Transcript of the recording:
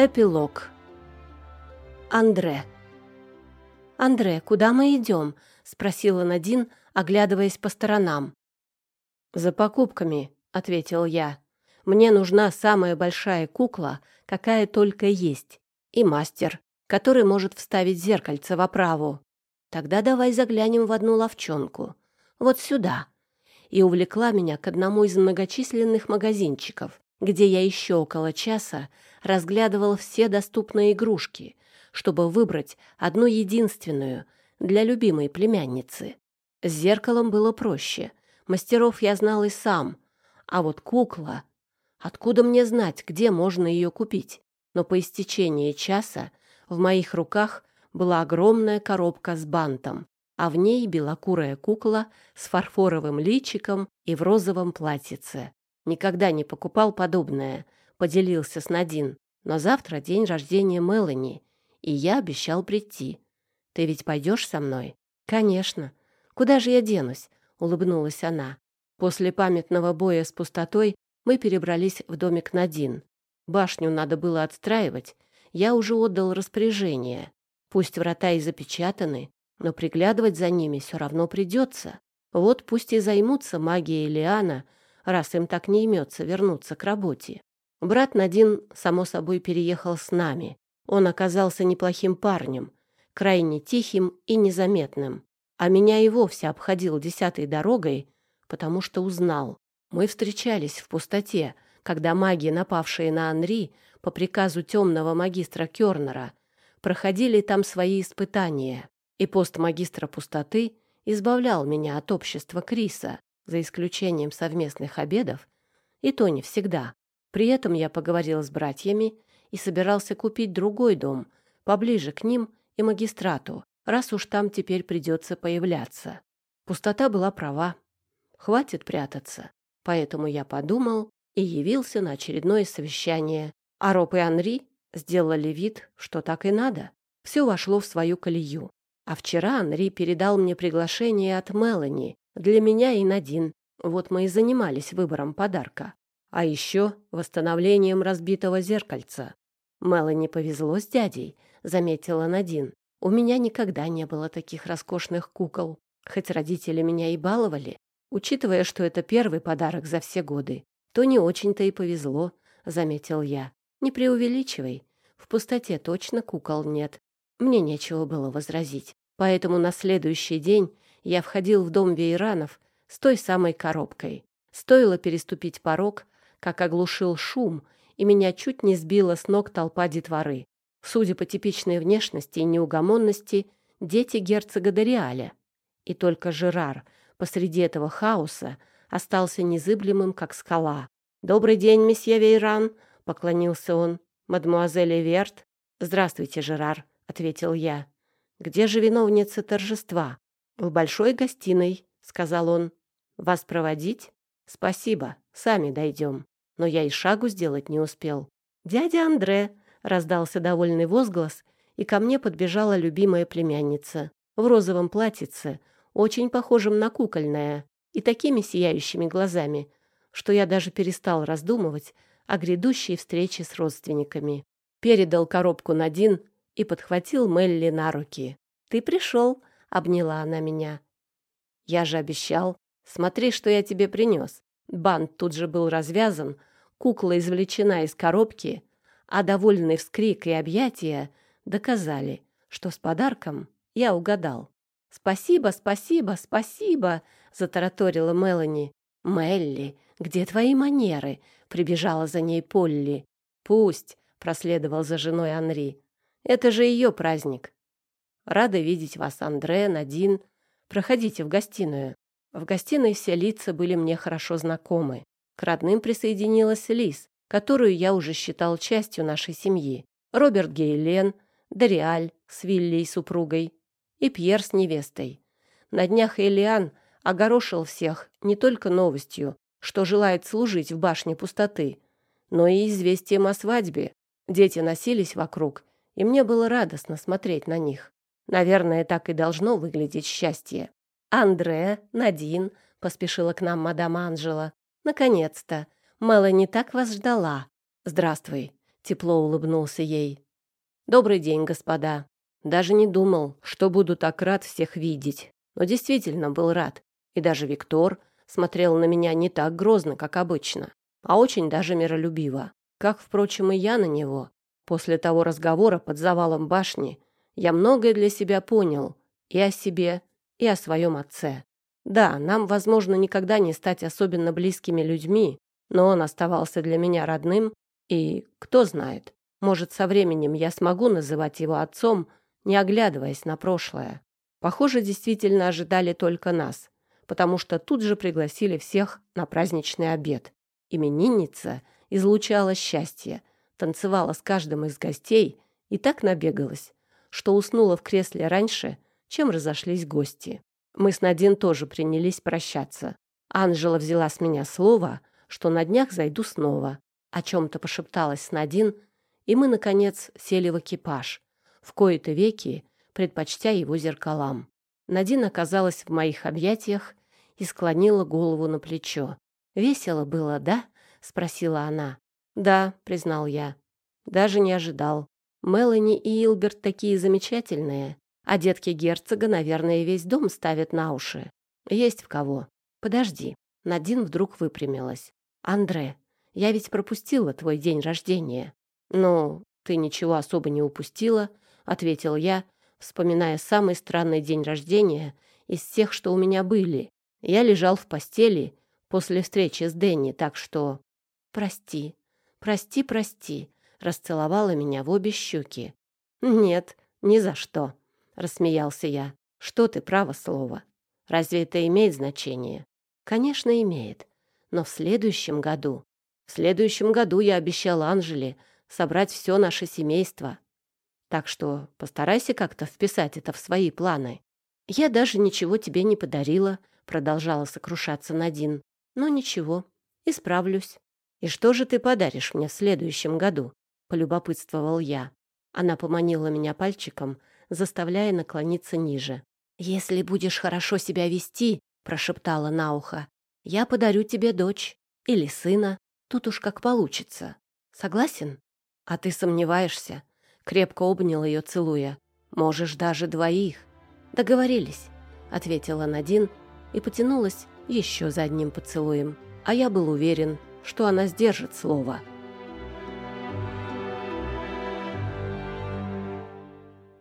Эпилог. Андре. «Андре, куда мы идем?» — спросила Надин, оглядываясь по сторонам. «За покупками», — ответил я. «Мне нужна самая большая кукла, какая только есть, и мастер, который может вставить зеркальце в оправу. Тогда давай заглянем в одну ловчонку. Вот сюда». И увлекла меня к одному из многочисленных магазинчиков, где я еще около часа разглядывал все доступные игрушки, чтобы выбрать одну единственную для любимой племянницы. С зеркалом было проще. Мастеров я знал и сам. А вот кукла... Откуда мне знать, где можно ее купить? Но по истечении часа в моих руках была огромная коробка с бантом, а в ней белокурая кукла с фарфоровым личиком и в розовом платьице. Никогда не покупал подобное, поделился с Надин. Но завтра день рождения Мелани, и я обещал прийти. Ты ведь пойдешь со мной? Конечно. Куда же я денусь? Улыбнулась она. После памятного боя с пустотой мы перебрались в домик Надин. Башню надо было отстраивать. Я уже отдал распоряжение. Пусть врата и запечатаны, но приглядывать за ними все равно придется. Вот пусть и займутся магией Лиана — раз им так не имется вернуться к работе. Брат Надин, само собой, переехал с нами. Он оказался неплохим парнем, крайне тихим и незаметным. А меня и вовсе обходил десятой дорогой, потому что узнал. Мы встречались в пустоте, когда маги, напавшие на Анри по приказу темного магистра Кёрнера, проходили там свои испытания, и пост магистра пустоты избавлял меня от общества Криса, за исключением совместных обедов, и то не всегда. При этом я поговорил с братьями и собирался купить другой дом, поближе к ним и магистрату, раз уж там теперь придется появляться. Пустота была права. Хватит прятаться. Поэтому я подумал и явился на очередное совещание. А Роб и Анри сделали вид, что так и надо. Все вошло в свою колею. А вчера Анри передал мне приглашение от Мелани для меня и Надин. Вот мы и занимались выбором подарка. А еще восстановлением разбитого зеркальца. Мелани повезло с дядей, заметила Надин. У меня никогда не было таких роскошных кукол. Хоть родители меня и баловали, учитывая, что это первый подарок за все годы, то не очень-то и повезло, заметил я. Не преувеличивай. В пустоте точно кукол нет. Мне нечего было возразить. Поэтому на следующий день я входил в дом Вейранов с той самой коробкой. Стоило переступить порог, как оглушил шум, и меня чуть не сбила с ног толпа детворы. Судя по типичной внешности и неугомонности, дети герцога Дориаля. И только Жерар посреди этого хаоса остался незыблемым, как скала. «Добрый день, месье Вейран!» — поклонился он. «Мадемуазель Эверт?» «Здравствуйте, Жерар», — ответил я. «Где же виновница торжества?» «В большой гостиной», — сказал он. «Вас проводить?» «Спасибо, сами дойдем». Но я и шагу сделать не успел. «Дядя Андре!» — раздался довольный возглас, и ко мне подбежала любимая племянница в розовом платьице, очень похожем на кукольное, и такими сияющими глазами, что я даже перестал раздумывать о грядущей встрече с родственниками. Передал коробку Надин и подхватил Мелли на руки. «Ты пришел!» — обняла она меня. «Я же обещал. Смотри, что я тебе принес». Бант тут же был развязан, кукла извлечена из коробки, а довольный вскрик и объятия доказали, что с подарком я угадал. «Спасибо, спасибо, спасибо!» — затараторила Мелани. «Мелли, где твои манеры?» — прибежала за ней Полли. «Пусть», — проследовал за женой Анри. «Это же ее праздник. Рада видеть вас, Андре, Надин. Проходите в гостиную. В гостиной все лица были мне хорошо знакомы. К родным присоединилась Лиз, которую я уже считал частью нашей семьи. Роберт Гейлен, Дориаль с Виллей супругой и Пьер с невестой. На днях Элиан огорошил всех не только новостью, что желает служить в башне пустоты, но и известием о свадьбе. Дети носились вокруг, и мне было радостно смотреть на них. Наверное, так и должно выглядеть счастье. «Андре, Надин», — поспешила к нам мадам Анжела. «Наконец-то! Мелани так вас ждала». «Здравствуй. тепло улыбнулся ей. Добрый день, господа. Даже не думал, что буду так рад всех видеть. Но действительно был рад. И даже Виктор смотрел на меня не так грозно, как обычно, а очень даже миролюбиво. Как, впрочем, и я на него. После того разговора под завалом башни я многое для себя понял и о себе, и о своем отце. Да, нам, возможно, никогда не стать особенно близкими людьми, но он оставался для меня родным, и, кто знает, может, со временем я смогу называть его отцом, не оглядываясь на прошлое. Похоже, действительно ожидали только нас, потому что тут же пригласили всех на праздничный обед. Именинница излучала счастье, танцевала с каждым из гостей и так набегалась, что уснула в кресле раньше, чем разошлись гости. Мы с Надин тоже принялись прощаться. Анжела взяла с меня слово, что на днях зайду снова. О чем-то пошепталась с Надин, и мы, наконец, сели в экипаж, в кои-то веки предпочтя его зеркалам. Надин оказалась в моих объятиях и склонила голову на плечо. «Весело было, да?» — спросила она. «Да», — признал я. «Даже не ожидал. Мелани и Илберт такие замечательные. А детки герцога, наверное, весь дом ставят на уши. Есть в кого. Подожди. Надин вдруг выпрямилась. Андре, я ведь пропустила твой день рождения. Ну, ты ничего особо не упустила, ответил я, вспоминая самый странный день рождения из всех, что у меня были. Я лежал в постели после встречи с Дэнни, так что... Прости, прости, прости, расцеловала меня в обе щеки. Нет, ни за что рассмеялся я. Что ты, право слово. Разве это имеет значение? Конечно, имеет. Но в следующем году... В следующем году я обещал Анжеле собрать все наше семейство. Так что постарайся как-то вписать это в свои планы. Я даже ничего тебе не подарила, продолжала сокрушаться Надин. Но ничего, исправлюсь. И что же ты подаришь мне в следующем году? Полюбопытствовал я. Она поманила меня пальчиком, заставляя наклониться ниже. «Если будешь хорошо себя вести», — прошептала на ухо, — «я подарю тебе дочь или сына. Тут уж как получится. Согласен?» «А ты сомневаешься?» — крепко обнял ее, целуя. «Можешь даже двоих». «Договорились», — ответила Надин и потянулась еще за одним поцелуем. А я был уверен, что она сдержит слово.